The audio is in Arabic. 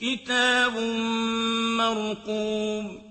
كِتَابٌ مَّرْقُومٌ